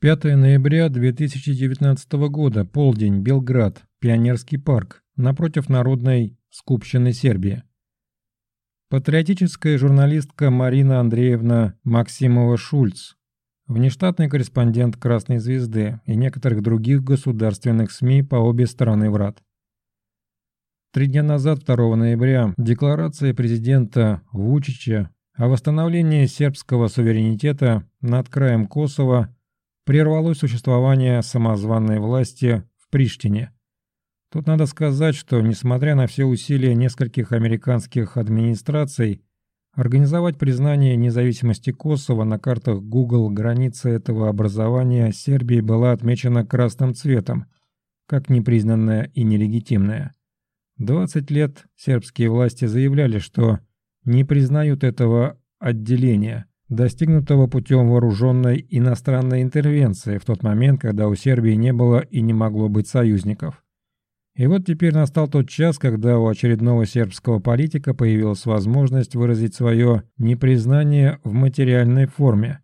5 ноября 2019 года, полдень, Белград, Пионерский парк, напротив Народной скупщины Сербии. Патриотическая журналистка Марина Андреевна Максимова-Шульц, внештатный корреспондент «Красной звезды» и некоторых других государственных СМИ по обе стороны врат. Три дня назад, 2 ноября, декларация президента Вучича о восстановлении сербского суверенитета над краем Косово прервало существование самозванной власти в Приштине. Тут надо сказать, что несмотря на все усилия нескольких американских администраций организовать признание независимости Косово на картах Google граница этого образования Сербии была отмечена красным цветом, как непризнанная и нелегитимная. 20 лет сербские власти заявляли, что не признают этого отделения, достигнутого путем вооруженной иностранной интервенции в тот момент, когда у Сербии не было и не могло быть союзников. И вот теперь настал тот час, когда у очередного сербского политика появилась возможность выразить свое непризнание в материальной форме.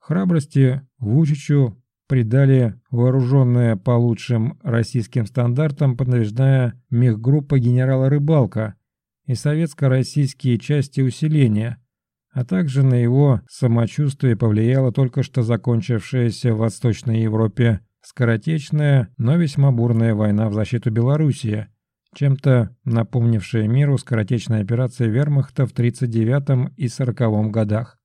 Храбрости Вучичу придали вооруженная по лучшим российским стандартам подтверждая мехгруппа генерала Рыбалка и советско-российские части усиления, а также на его самочувствие повлияла только что закончившаяся в Восточной Европе скоротечная, но весьма бурная война в защиту Белоруссии, чем-то напомнившая миру скоротечная операция вермахта в 39 и 40 годах.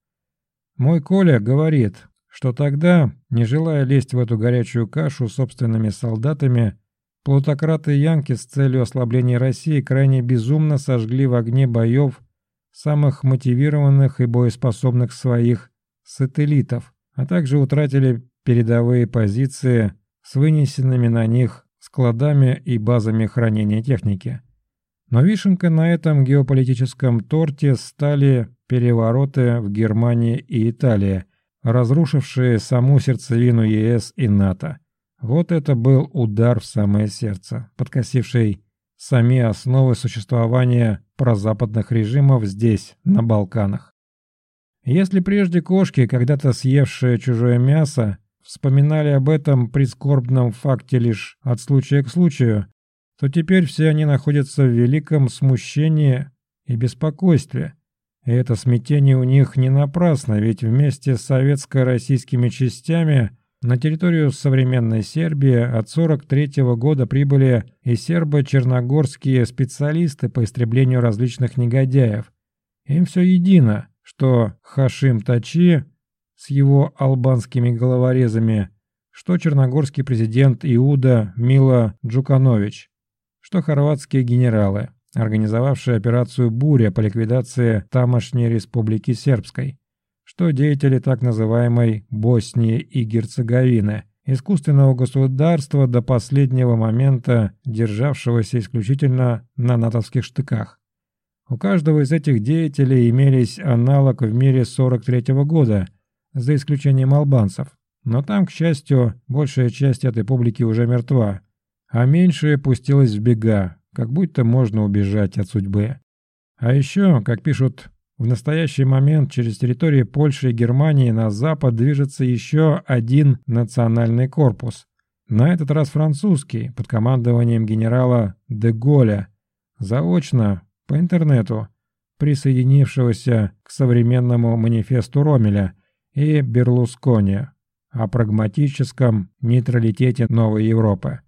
Мой Коля говорит, что тогда, не желая лезть в эту горячую кашу собственными солдатами, плутократы Янки с целью ослабления России крайне безумно сожгли в огне боев самых мотивированных и боеспособных своих сателлитов, а также утратили передовые позиции с вынесенными на них складами и базами хранения техники. Но вишенкой на этом геополитическом торте стали перевороты в Германии и Италии – разрушившие саму сердцевину ЕС и НАТО. Вот это был удар в самое сердце, подкосивший сами основы существования прозападных режимов здесь, на Балканах. Если прежде кошки, когда-то съевшие чужое мясо, вспоминали об этом прискорбном факте лишь от случая к случаю, то теперь все они находятся в великом смущении и беспокойстве – и это смятение у них не напрасно, ведь вместе с советско-российскими частями на территорию современной Сербии от 43 -го года прибыли и сербо-черногорские специалисты по истреблению различных негодяев. Им все едино, что Хашим Тачи с его албанскими головорезами, что черногорский президент Иуда Мила Джуканович, что хорватские генералы организовавший операцию «Буря» по ликвидации тамошней республики Сербской, что деятели так называемой Боснии и Герцеговины, искусственного государства до последнего момента державшегося исключительно на натовских штыках. У каждого из этих деятелей имелись аналог в мире 43 -го года, за исключением албанцев. Но там, к счастью, большая часть этой публики уже мертва, а меньшая пустилась в бега, как будто можно убежать от судьбы. А еще, как пишут, в настоящий момент через территории Польши и Германии на запад движется еще один национальный корпус. На этот раз французский, под командованием генерала де Голля, заочно, по интернету, присоединившегося к современному манифесту Ромеля и Берлускони о прагматическом нейтралитете новой Европы.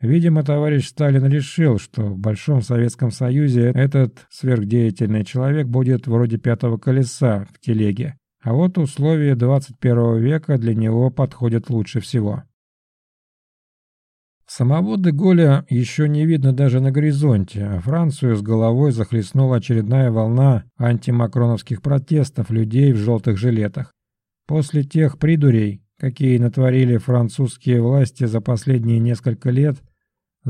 Видимо, товарищ Сталин решил, что в Большом Советском Союзе этот сверхдеятельный человек будет вроде пятого колеса в телеге, а вот условия 21 века для него подходят лучше всего. Самого Деголя еще не видно даже на горизонте, а Францию с головой захлестнула очередная волна антимакроновских протестов людей в желтых жилетах. После тех придурей, какие натворили французские власти за последние несколько лет,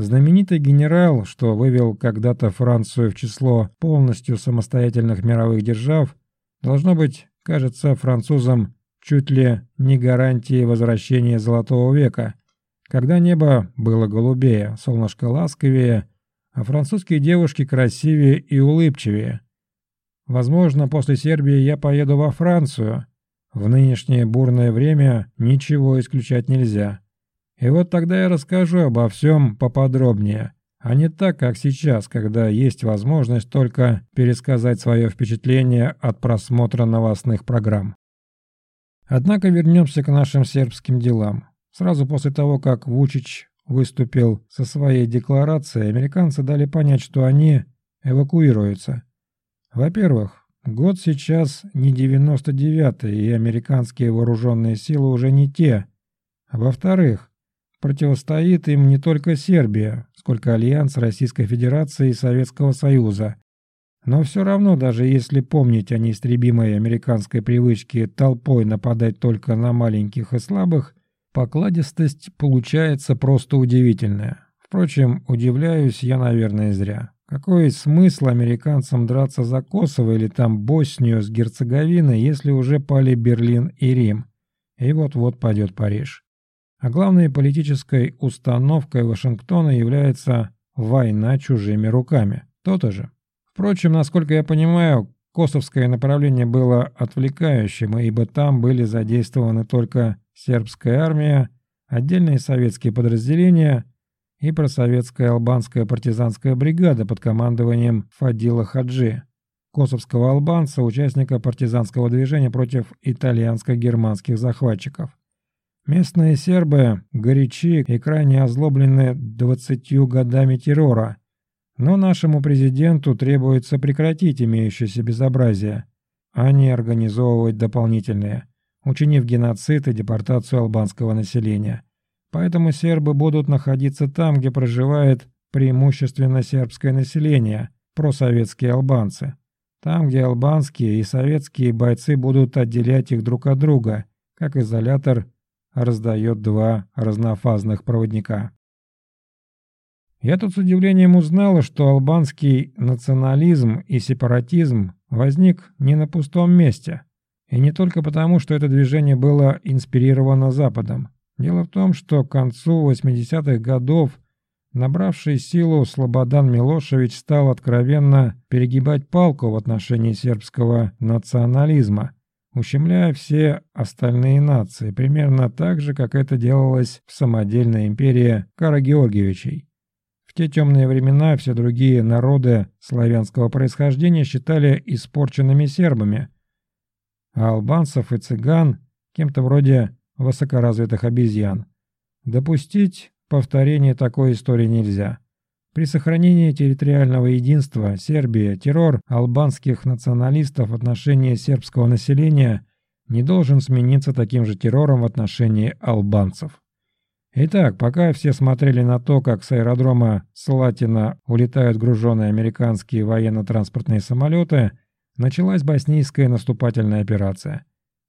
знаменитый генерал, что вывел когда-то Францию в число полностью самостоятельных мировых держав, должно быть, кажется французам чуть ли не гарантией возвращения Золотого века, когда небо было голубее, солнышко ласковее, а французские девушки красивее и улыбчивее. Возможно, после Сербии я поеду во Францию, в нынешнее бурное время ничего исключать нельзя. И вот тогда я расскажу обо всем поподробнее, а не так, как сейчас, когда есть возможность только пересказать свое впечатление от просмотра новостных программ. Однако вернемся к нашим сербским делам. Сразу после того, как Вучич выступил со своей декларацией, американцы дали понять, что они эвакуируются. Во-первых, год сейчас не 99-й, и американские вооруженные силы уже не те. А во-вторых, противостоит им не только Сербия, сколько альянс Российской Федерации и Советского Союза. Но все равно, даже если помнить о неистребимой американской привычке толпой нападать только на маленьких и слабых, покладистость получается просто удивительная. Впрочем, удивляюсь я, наверное, зря. Какой смысл американцам драться за Косово или там Боснию с Герцеговиной, если уже пали Берлин и Рим? И вот-вот пойдет Париж. А главной политической установкой Вашингтона является война чужими руками. То-то же. Впрочем, насколько я понимаю, косовское направление было отвлекающим, ибо там были задействованы только сербская армия, отдельные советские подразделения и просоветская албанская партизанская бригада под командованием Фадила Хаджи, косовского албанца, участника партизанского движения против итальянско-германских захватчиков. Местные сербы горячи и крайне озлоблены двадцатью годами террора, но нашему президенту требуется прекратить имеющееся безобразие, а не организовывать дополнительные, учинив геноцид и депортацию албанского населения. Поэтому сербы будут находиться там, где проживает преимущественно сербское население, просоветские албанцы. Там, где албанские и советские бойцы будут отделять их друг от друга, как изолятор раздает два разнофазных проводника. Я тут с удивлением узнала, что албанский национализм и сепаратизм возник не на пустом месте. И не только потому, что это движение было инспирировано Западом. Дело в том, что к концу 80-х годов набравший силу Слободан Милошевич стал откровенно перегибать палку в отношении сербского национализма – ущемляя все остальные нации, примерно так же, как это делалось в самодельной империи Карагеоргиевичей. В те темные времена все другие народы славянского происхождения считали испорченными сербами, а албанцев и цыган кем-то вроде высокоразвитых обезьян. Допустить повторение такой истории нельзя. При сохранении территориального единства Сербии террор албанских националистов в отношении сербского населения не должен смениться таким же террором в отношении албанцев. Итак, пока все смотрели на то, как с аэродрома Слатина улетают груженные американские военно-транспортные самолеты, началась боснийская наступательная операция.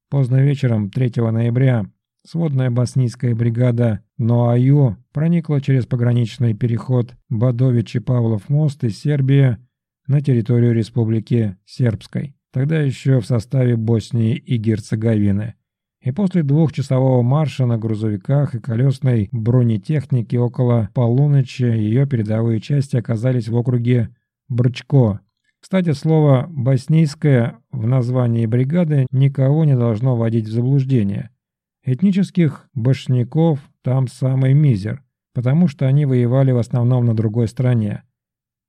Поздно вечером 3 ноября Сводная боснийская бригада Ноаю проникла через пограничный переход Бадович-Павлов мост из Сербии на территорию Республики Сербской, тогда еще в составе Боснии и Герцеговины. И после двухчасового марша на грузовиках и колесной бронетехнике около полуночи ее передовые части оказались в округе Брчко. Кстати, слово «боснийское» в названии бригады никого не должно вводить в заблуждение – Этнических башняков там самый мизер, потому что они воевали в основном на другой стороне.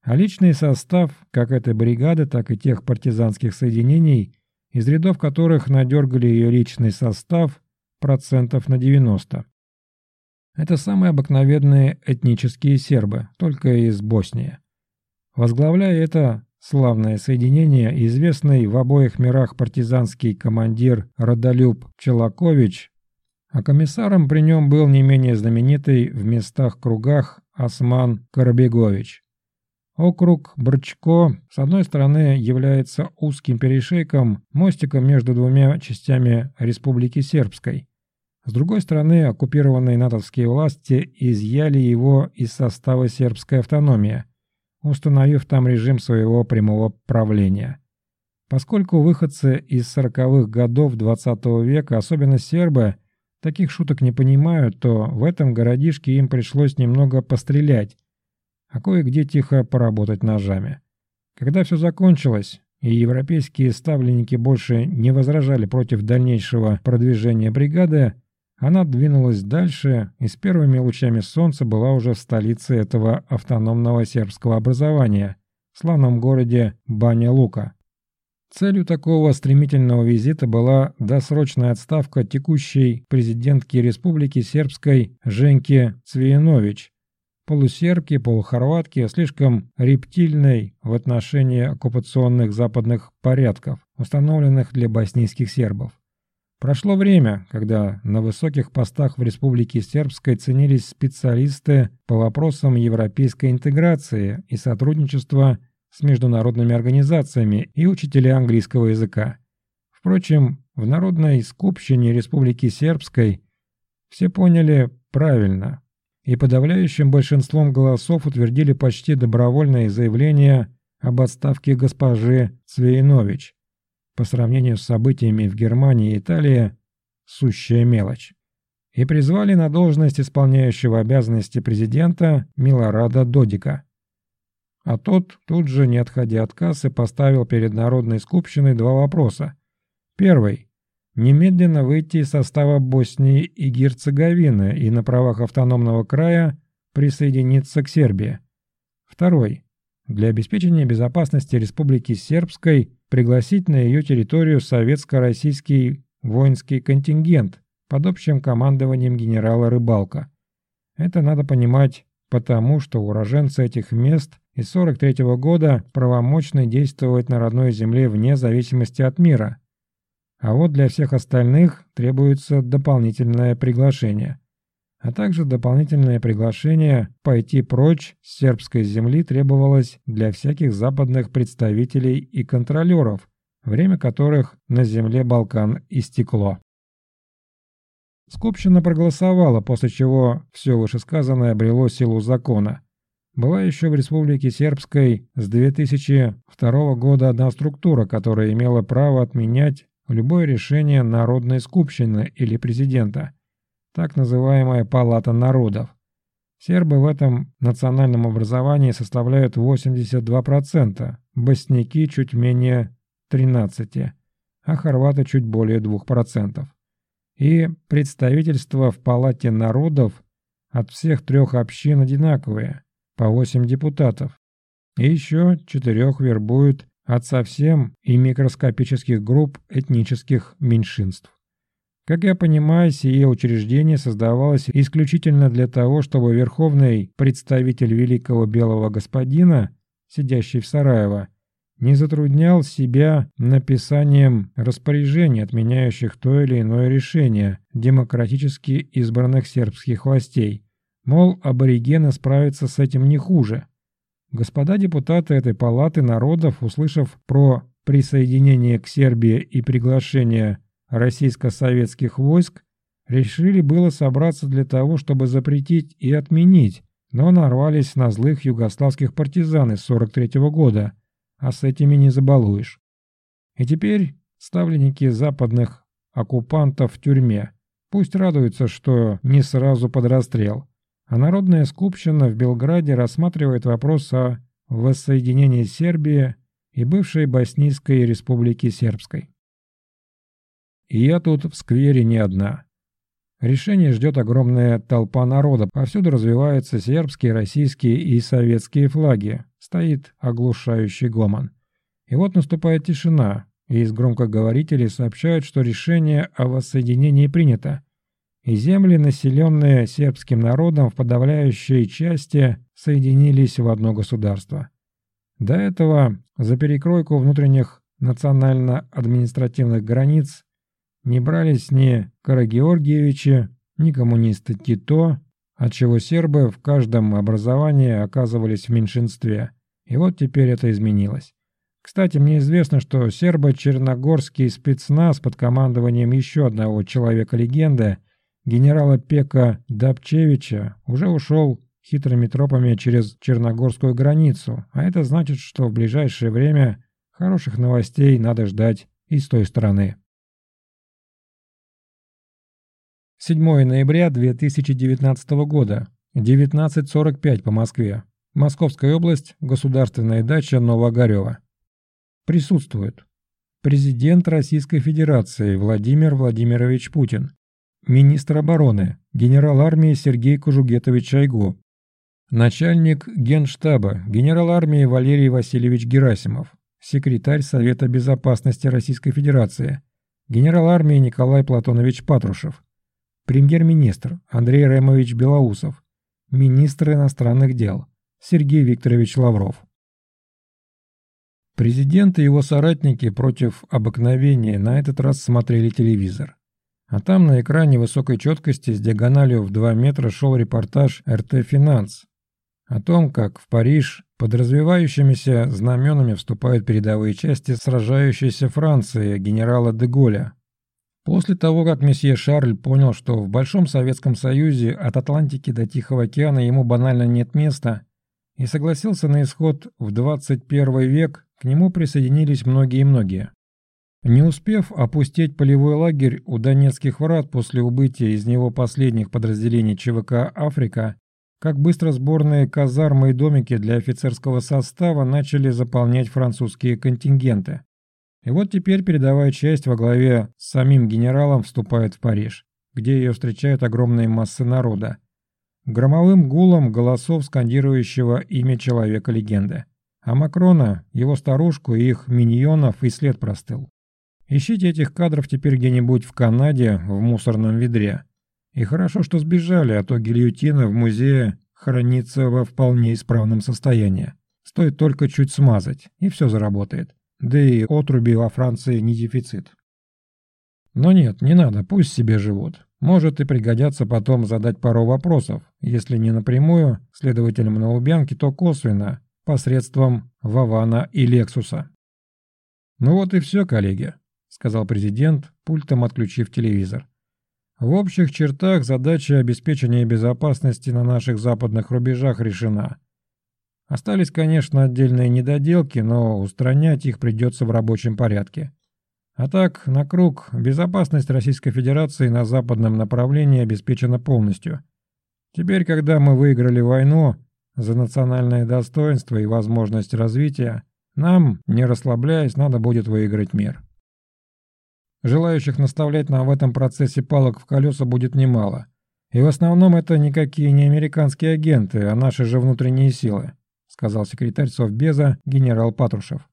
А личный состав как этой бригады, так и тех партизанских соединений, из рядов которых надергали ее личный состав процентов на 90. Это самые обыкновенные этнические сербы, только из Боснии. Возглавляя это славное соединение, известный в обоих мирах партизанский командир Родолюб Челакович а комиссаром при нем был не менее знаменитый в местах кругах Осман Карабегович. Округ Брчко с одной стороны является узким перешейком, мостиком между двумя частями Республики Сербской. С другой стороны, оккупированные натовские власти изъяли его из состава сербской автономии, установив там режим своего прямого правления. Поскольку выходцы из 40-х годов XX -го века, особенно сербы, таких шуток не понимают, то в этом городишке им пришлось немного пострелять, а кое-где тихо поработать ножами. Когда все закончилось, и европейские ставленники больше не возражали против дальнейшего продвижения бригады, она двинулась дальше и с первыми лучами солнца была уже в столице этого автономного сербского образования, в славном городе Баня-Лука. Целью такого стремительного визита была досрочная отставка текущей президентки Республики Сербской Женьки Цвиенович, полусербки, полухорватки, слишком рептильной в отношении оккупационных западных порядков, установленных для боснийских сербов. Прошло время, когда на высоких постах в Республике Сербской ценились специалисты по вопросам европейской интеграции и сотрудничества с международными организациями и учителя английского языка. Впрочем, в Народной скупщине Республики Сербской все поняли правильно и подавляющим большинством голосов утвердили почти добровольное заявление об отставке госпожи Цвейнович. По сравнению с событиями в Германии и Италии – сущая мелочь. И призвали на должность исполняющего обязанности президента Милорада Додика – а тот, тут же не отходя от кассы, поставил перед Народной скупщиной два вопроса. Первый. Немедленно выйти из состава Боснии и Герцеговины и на правах автономного края присоединиться к Сербии. Второй. Для обеспечения безопасности Республики Сербской пригласить на ее территорию советско-российский воинский контингент под общим командованием генерала Рыбалка. Это надо понимать потому, что уроженцы этих мест и 43 -го года правомочны действовать на родной земле вне зависимости от мира. А вот для всех остальных требуется дополнительное приглашение. А также дополнительное приглашение пойти прочь с сербской земли требовалось для всяких западных представителей и контролеров, время которых на земле Балкан истекло. Скупщина проголосовала, после чего все вышесказанное обрело силу закона – была еще в Республике Сербской с 2002 года одна структура, которая имела право отменять любое решение Народной Скупщины или президента, так называемая Палата народов. Сербы в этом национальном образовании составляют 82%, босняки чуть менее 13%, а хорваты чуть более 2%. И представительство в Палате народов от всех трех общин одинаковые – по 8 депутатов. И еще четырех вербуют от совсем и микроскопических групп этнических меньшинств. Как я понимаю, сие учреждение создавалось исключительно для того, чтобы верховный представитель великого белого господина, сидящий в Сараево, не затруднял себя написанием распоряжений, отменяющих то или иное решение демократически избранных сербских властей, Мол, аборигены справятся с этим не хуже. Господа депутаты этой палаты народов, услышав про присоединение к Сербии и приглашение российско-советских войск, решили было собраться для того, чтобы запретить и отменить, но нарвались на злых югославских партизан из 43 -го года, а с этими не забалуешь. И теперь ставленники западных оккупантов в тюрьме. Пусть радуются, что не сразу под расстрел а Народная скупщина в Белграде рассматривает вопрос о воссоединении Сербии и бывшей Боснийской республики Сербской. И я тут в сквере не одна. Решение ждет огромная толпа народа, повсюду развиваются сербские, российские и советские флаги, стоит оглушающий гомон. И вот наступает тишина, и из громкоговорителей сообщают, что решение о воссоединении принято, и земли, населенные сербским народом, в подавляющей части соединились в одно государство. До этого за перекройку внутренних национально-административных границ не брались ни Карагеоргиевичи, ни коммунисты Тито, отчего сербы в каждом образовании оказывались в меньшинстве. И вот теперь это изменилось. Кстати, мне известно, что сербо-черногорский спецназ под командованием еще одного человека-легенды – генерала Пека Дабчевича уже ушел хитрыми тропами через Черногорскую границу, а это значит, что в ближайшее время хороших новостей надо ждать и с той стороны. 7 ноября 2019 года, 19.45 по Москве. Московская область, государственная дача Новоогарева. присутствуют президент Российской Федерации Владимир Владимирович Путин, министр обороны, генерал армии Сергей Кужугетович Шойгу, начальник генштаба, генерал армии Валерий Васильевич Герасимов, секретарь Совета безопасности Российской Федерации, генерал армии Николай Платонович Патрушев, премьер-министр Андрей Ремович Белоусов, министр иностранных дел Сергей Викторович Лавров. Президент и его соратники против обыкновения на этот раз смотрели телевизор. А там на экране высокой четкости с диагональю в 2 метра шел репортаж РТ «Финанс» о том, как в Париж под развивающимися знаменами вступают передовые части сражающейся Франции генерала де Голля. После того, как месье Шарль понял, что в Большом Советском Союзе от Атлантики до Тихого океана ему банально нет места, и согласился на исход в 21 век, к нему присоединились многие-многие. Не успев опустить полевой лагерь у Донецких врат после убытия из него последних подразделений ЧВК «Африка», как быстро сборные казармы и домики для офицерского состава начали заполнять французские контингенты. И вот теперь передовая часть во главе с самим генералом вступает в Париж, где ее встречают огромные массы народа. Громовым гулом голосов скандирующего имя человека-легенды. А Макрона, его старушку и их миньонов и след простыл. Ищите этих кадров теперь где-нибудь в Канаде в мусорном ведре. И хорошо, что сбежали, а то гильотина в музее хранится во вполне исправном состоянии. Стоит только чуть смазать, и все заработает. Да и отруби во Франции не дефицит. Но нет, не надо, пусть себе живут. Может и пригодятся потом задать пару вопросов, если не напрямую следователям на Лубянке, то косвенно, посредством Вавана и Лексуса. «Ну вот и все, коллеги», — сказал президент, пультом отключив телевизор. «В общих чертах задача обеспечения безопасности на наших западных рубежах решена. Остались, конечно, отдельные недоделки, но устранять их придется в рабочем порядке. А так, на круг, безопасность Российской Федерации на западном направлении обеспечена полностью. Теперь, когда мы выиграли войну, за национальное достоинство и возможность развития, нам, не расслабляясь, надо будет выиграть мир. Желающих наставлять нам в этом процессе палок в колеса будет немало. И в основном это никакие не американские агенты, а наши же внутренние силы, сказал секретарь Совбеза генерал Патрушев.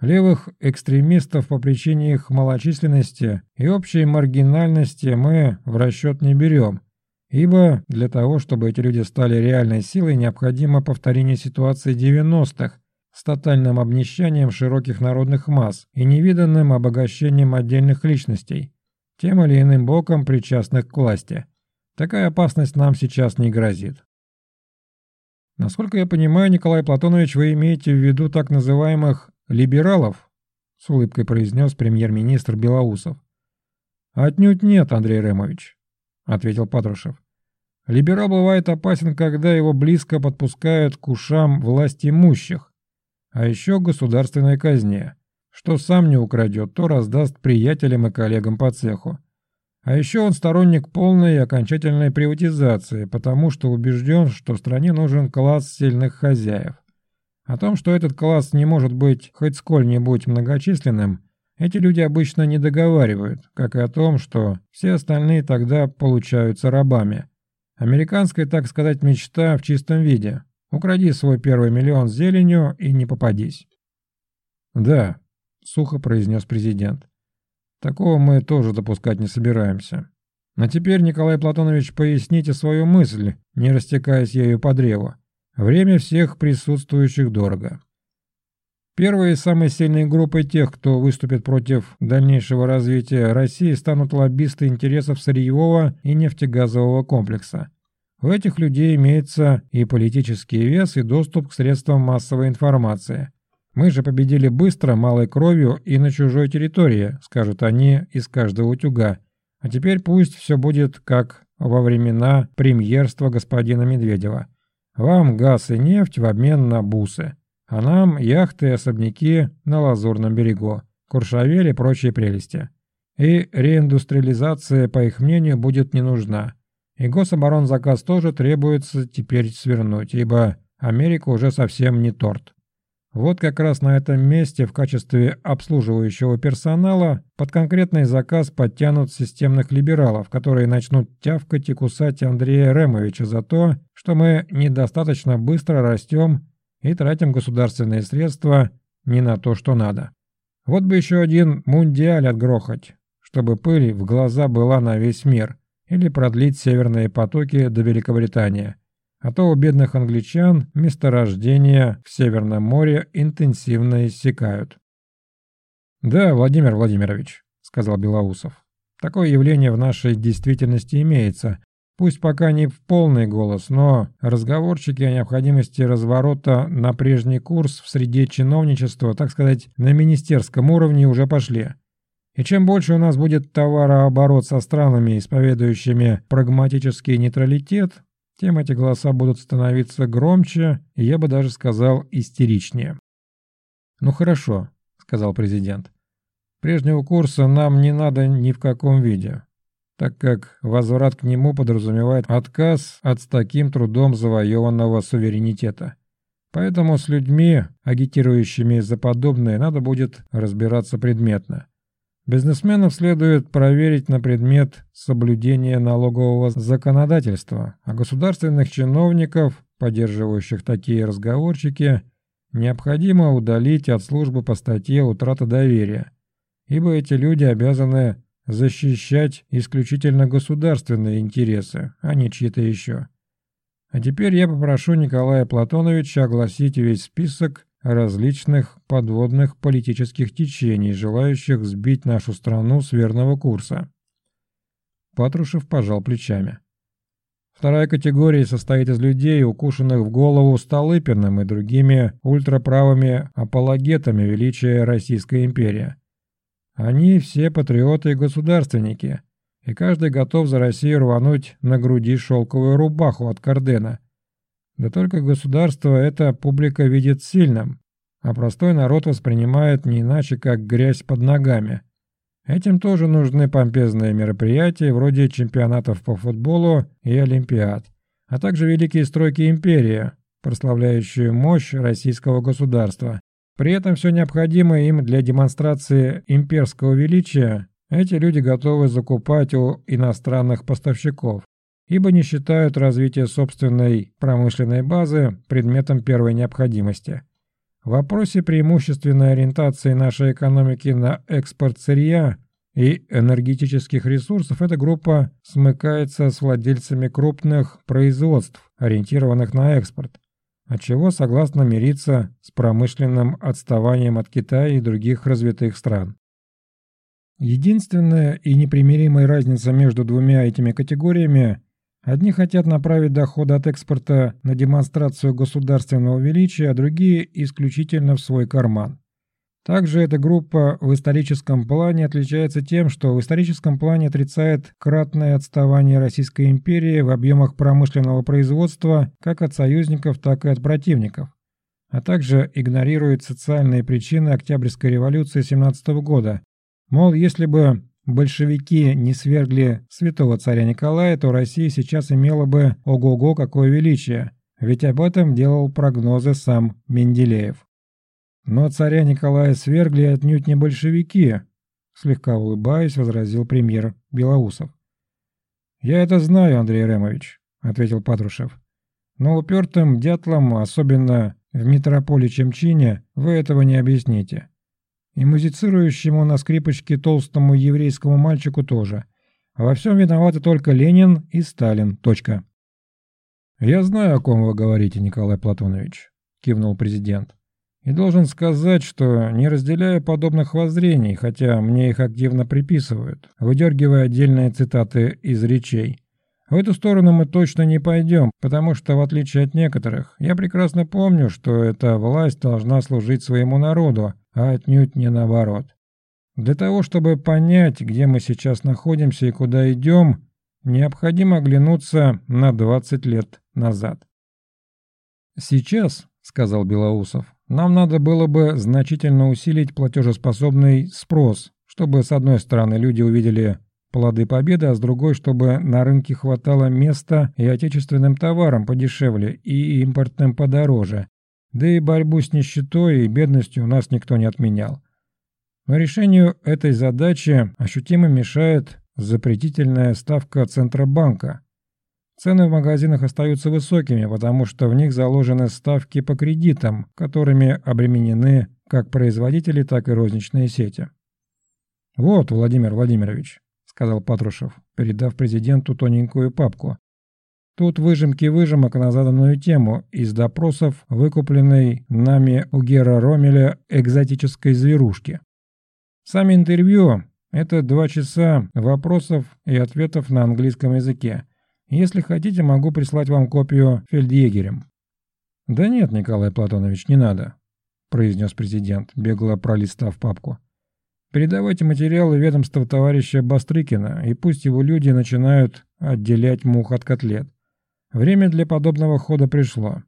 Левых экстремистов по причине их малочисленности и общей маргинальности мы в расчет не берем, Ибо для того, чтобы эти люди стали реальной силой, необходимо повторение ситуации 90-х с тотальным обнищанием широких народных масс и невиданным обогащением отдельных личностей, тем или иным боком причастных к власти. Такая опасность нам сейчас не грозит. Насколько я понимаю, Николай Платонович, вы имеете в виду так называемых «либералов», с улыбкой произнес премьер-министр Белоусов. «Отнюдь нет, Андрей Ремович. — ответил Патрушев. «Либерал бывает опасен, когда его близко подпускают к ушам власть имущих, а еще государственной казне. Что сам не украдет, то раздаст приятелям и коллегам по цеху. А еще он сторонник полной и окончательной приватизации, потому что убежден, что стране нужен класс сильных хозяев. О том, что этот класс не может быть хоть сколь-нибудь многочисленным, эти люди обычно не договаривают, как и о том, что все остальные тогда получаются рабами. Американская, так сказать, мечта в чистом виде. Укради свой первый миллион зеленью и не попадись. «Да», — сухо произнес президент. «Такого мы тоже допускать не собираемся. А теперь, Николай Платонович, поясните свою мысль, не растекаясь ею по древу. Время всех присутствующих дорого». Первой и самой сильной группой тех, кто выступит против дальнейшего развития России, станут лоббисты интересов сырьевого и нефтегазового комплекса. У этих людей имеется и политический вес, и доступ к средствам массовой информации. Мы же победили быстро, малой кровью и на чужой территории, скажут они из каждого утюга. А теперь пусть все будет как во времена премьерства господина Медведева. Вам газ и нефть в обмен на бусы. А нам яхты и особняки на Лазурном берегу, Куршавель и прочие прелести. И реиндустриализация, по их мнению, будет не нужна. И гособоронзаказ тоже требуется теперь свернуть, ибо Америка уже совсем не торт. Вот как раз на этом месте в качестве обслуживающего персонала под конкретный заказ подтянут системных либералов, которые начнут тявкать и кусать Андрея Ремовича за то, что мы недостаточно быстро растем и тратим государственные средства не на то, что надо. Вот бы еще один мундиаль отгрохать, чтобы пыль в глаза была на весь мир, или продлить северные потоки до Великобритании а то у бедных англичан месторождения в Северном море интенсивно иссякают. «Да, Владимир Владимирович», — сказал Белоусов, — «такое явление в нашей действительности имеется, пусть пока не в полный голос, но разговорчики о необходимости разворота на прежний курс в среде чиновничества, так сказать, на министерском уровне уже пошли». И чем больше у нас будет товарооборот со странами, исповедующими прагматический нейтралитет, тем эти голоса будут становиться громче и, я бы даже сказал, истеричнее. «Ну хорошо», — сказал президент. «Прежнего курса нам не надо ни в каком виде, так как возврат к нему подразумевает отказ от с таким трудом завоеванного суверенитета. Поэтому с людьми, агитирующими за подобное, надо будет разбираться предметно. Бизнесменов следует проверить на предмет соблюдения налогового законодательства, а государственных чиновников, поддерживающих такие разговорчики, необходимо удалить от службы по статье «Утрата доверия», ибо эти люди обязаны защищать исключительно государственные интересы, а не чьи-то еще. А теперь я попрошу Николая Платоновича огласить весь список различных подводных политических течений, желающих сбить нашу страну с верного курса. Патрушев пожал плечами. Вторая категория состоит из людей, укушенных в голову Столыпиным и другими ультраправыми апологетами величия Российской империи. Они все патриоты и государственники, и каждый готов за Россию рвануть на груди шелковую рубаху от Кардена – да только государство эта публика видит сильным, а простой народ воспринимает не иначе, как грязь под ногами. Этим тоже нужны помпезные мероприятия, вроде чемпионатов по футболу и олимпиад, а также великие стройки империи, прославляющие мощь российского государства. При этом все необходимое им для демонстрации имперского величия эти люди готовы закупать у иностранных поставщиков ибо не считают развитие собственной промышленной базы предметом первой необходимости. В вопросе преимущественной ориентации нашей экономики на экспорт сырья и энергетических ресурсов эта группа смыкается с владельцами крупных производств, ориентированных на экспорт, отчего согласно мириться с промышленным отставанием от Китая и других развитых стран. Единственная и непримиримая разница между двумя этими категориями Одни хотят направить доходы от экспорта на демонстрацию государственного величия, а другие исключительно в свой карман. Также эта группа в историческом плане отличается тем, что в историческом плане отрицает кратное отставание Российской империи в объемах промышленного производства как от союзников, так и от противников, а также игнорирует социальные причины Октябрьской революции 17 года. Мол, если бы большевики не свергли святого царя Николая, то Россия сейчас имела бы ого-го какое величие, ведь об этом делал прогнозы сам Менделеев. Но царя Николая свергли отнюдь не большевики, слегка улыбаясь, возразил премьер Белоусов. «Я это знаю, Андрей Ремович», — ответил Патрушев. «Но упертым дятлам, особенно в митрополичьем чине, вы этого не объясните и музицирующему на скрипочке толстому еврейскому мальчику тоже. Во всем виноваты только Ленин и Сталин. Точка. «Я знаю, о ком вы говорите, Николай Платонович», – кивнул президент. «И должен сказать, что не разделяю подобных воззрений, хотя мне их активно приписывают, выдергивая отдельные цитаты из речей. В эту сторону мы точно не пойдем, потому что, в отличие от некоторых, я прекрасно помню, что эта власть должна служить своему народу, а отнюдь не наоборот. Для того, чтобы понять, где мы сейчас находимся и куда идем, необходимо оглянуться на 20 лет назад. «Сейчас», — сказал Белоусов, — «нам надо было бы значительно усилить платежеспособный спрос, чтобы, с одной стороны, люди увидели плоды победы, а с другой, чтобы на рынке хватало места и отечественным товарам подешевле, и импортным подороже, Да и борьбу с нищетой и бедностью у нас никто не отменял. Но решению этой задачи ощутимо мешает запретительная ставка Центробанка. Цены в магазинах остаются высокими, потому что в них заложены ставки по кредитам, которыми обременены как производители, так и розничные сети. «Вот, Владимир Владимирович», — сказал Патрушев, передав президенту тоненькую папку, Тут выжимки выжимок на заданную тему из допросов, выкупленной нами у Гера Ромеля экзотической зверушки. Сами интервью – это два часа вопросов и ответов на английском языке. Если хотите, могу прислать вам копию фельдъегерем. «Да нет, Николай Платонович, не надо», – произнес президент, бегло пролистав папку. «Передавайте материалы ведомства товарища Бастрыкина, и пусть его люди начинают отделять мух от котлет. Время для подобного хода пришло.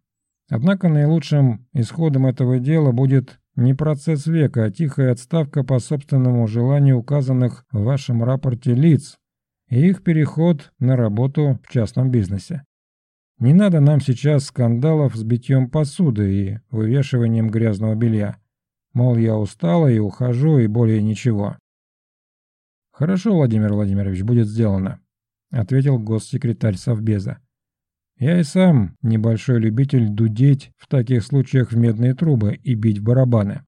Однако наилучшим исходом этого дела будет не процесс века, а тихая отставка по собственному желанию указанных в вашем рапорте лиц и их переход на работу в частном бизнесе. Не надо нам сейчас скандалов с битьем посуды и вывешиванием грязного белья. Мол, я устала и ухожу, и более ничего. «Хорошо, Владимир Владимирович, будет сделано», — ответил госсекретарь Совбеза. Я и сам небольшой любитель дудеть в таких случаях в медные трубы и бить в барабаны.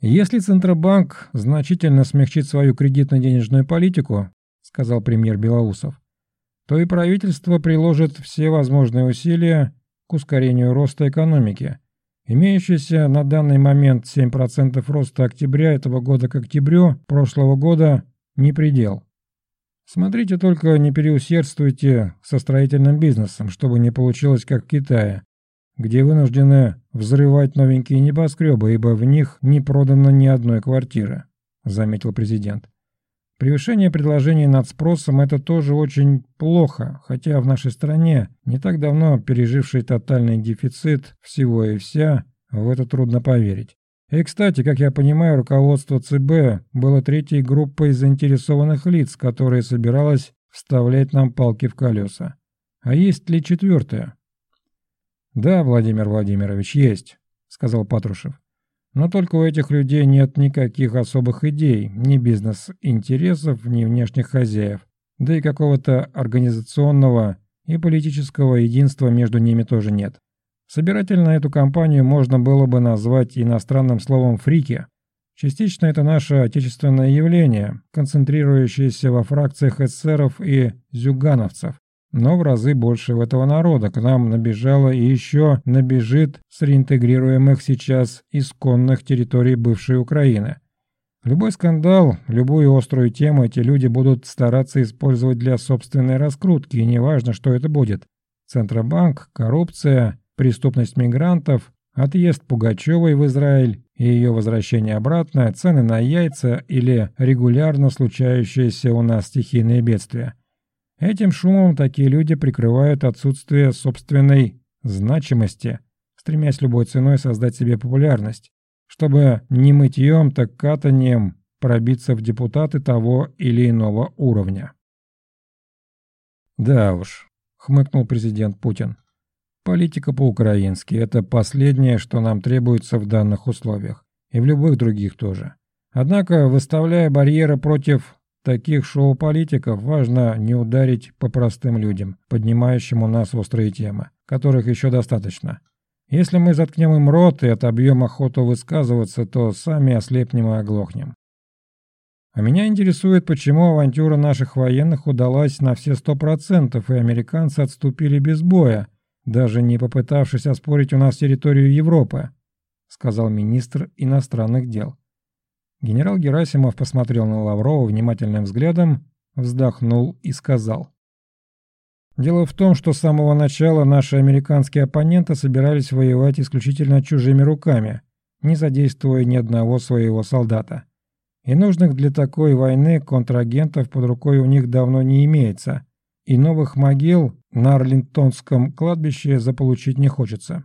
Если Центробанк значительно смягчит свою кредитно-денежную политику, сказал премьер Белоусов, то и правительство приложит все возможные усилия к ускорению роста экономики. Имеющийся на данный момент 7% роста октября этого года к октябрю прошлого года не предел. Смотрите только не переусердствуйте со строительным бизнесом, чтобы не получилось как в Китае, где вынуждены взрывать новенькие небоскребы, ибо в них не продано ни одной квартиры», – заметил президент. Превышение предложений над спросом – это тоже очень плохо, хотя в нашей стране, не так давно переживший тотальный дефицит всего и вся, в это трудно поверить. И, кстати, как я понимаю, руководство ЦБ было третьей группой заинтересованных лиц, которая собиралась вставлять нам палки в колеса. А есть ли четвертая? «Да, Владимир Владимирович, есть», — сказал Патрушев. «Но только у этих людей нет никаких особых идей, ни бизнес-интересов, ни внешних хозяев, да и какого-то организационного и политического единства между ними тоже нет. Собирательно эту компанию можно было бы назвать иностранным словом «фрики». Частично это наше отечественное явление, концентрирующееся во фракциях эсеров и зюгановцев. Но в разы больше этого народа к нам набежало и еще набежит с реинтегрируемых сейчас исконных территорий бывшей Украины. Любой скандал, любую острую тему эти люди будут стараться использовать для собственной раскрутки, и неважно, что это будет. Центробанк, коррупция, преступность мигрантов, отъезд Пугачевой в Израиль и ее возвращение обратно, цены на яйца или регулярно случающиеся у нас стихийные бедствия. Этим шумом такие люди прикрывают отсутствие собственной значимости, стремясь любой ценой создать себе популярность, чтобы не мытьем, так катанием пробиться в депутаты того или иного уровня. «Да уж», — хмыкнул президент Путин, Политика по-украински – это последнее, что нам требуется в данных условиях. И в любых других тоже. Однако, выставляя барьеры против таких шоу-политиков, важно не ударить по простым людям, поднимающим у нас острые темы, которых еще достаточно. Если мы заткнем им рот и отобьем охоту высказываться, то сами ослепнем и оглохнем. А меня интересует, почему авантюра наших военных удалась на все сто процентов, и американцы отступили без боя, даже не попытавшись оспорить у нас территорию Европы», сказал министр иностранных дел. Генерал Герасимов посмотрел на Лаврова внимательным взглядом, вздохнул и сказал. «Дело в том, что с самого начала наши американские оппоненты собирались воевать исключительно чужими руками, не задействуя ни одного своего солдата. И нужных для такой войны контрагентов под рукой у них давно не имеется, и новых могил на Арлингтонском кладбище заполучить не хочется.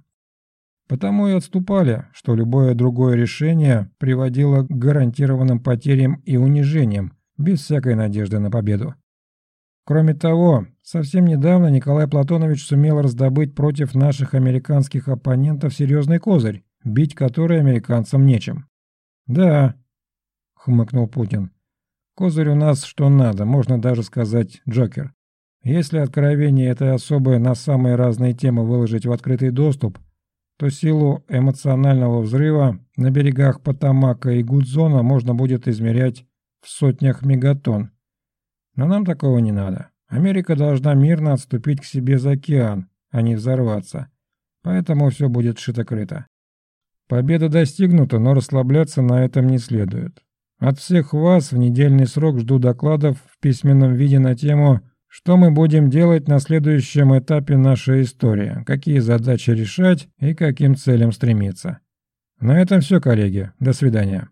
Потому и отступали, что любое другое решение приводило к гарантированным потерям и унижениям, без всякой надежды на победу. Кроме того, совсем недавно Николай Платонович сумел раздобыть против наших американских оппонентов серьезный козырь, бить который американцам нечем. «Да», — хмыкнул Путин, — «козырь у нас что надо, можно даже сказать Джокер. Если откровение этой особы на самые разные темы выложить в открытый доступ, то силу эмоционального взрыва на берегах Потамака и Гудзона можно будет измерять в сотнях мегатонн. Но нам такого не надо. Америка должна мирно отступить к себе за океан, а не взорваться. Поэтому все будет шито-крыто. Победа достигнута, но расслабляться на этом не следует. От всех вас в недельный срок жду докладов в письменном виде на тему «Что мы будем делать на следующем этапе нашей истории? Какие задачи решать и каким целям стремиться?» На этом все, коллеги. До свидания.